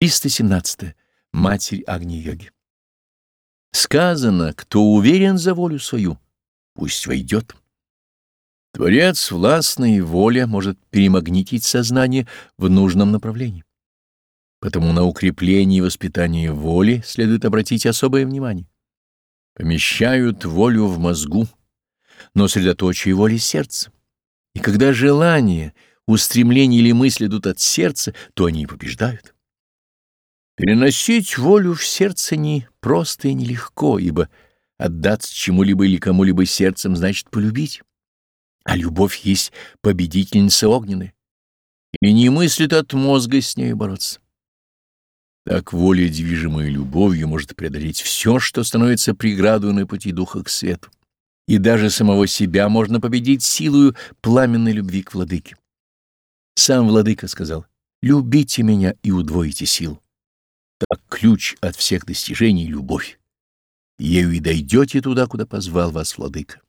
317. Матерь Агни-йоги. Сказано, кто уверен за волю свою, пусть войдет. Творец властной воля может перемагнитить сознание в нужном направлении. Потому на укрепление и воспитание воли следует обратить особое внимание. Помещают волю в мозгу, но средоточие воли сердца. И когда желания, устремления или мысли идут от сердца, то они и побеждают. Переносить волю в сердце не просто и нелегко, ибо отдаться чему-либо или кому-либо сердцем значит полюбить. А любовь есть победительница огненная, и не мыслит от мозга с нею бороться. Так воля, движимая любовью, может преодолеть все, что становится преградой на пути духа к свету. И даже самого себя можно победить силою пламенной любви к владыке. Сам владыка сказал, «Любите меня и удвоите силу». Так ключ от всех достижений — любовь. Ею и дойдете туда, куда позвал вас владыка.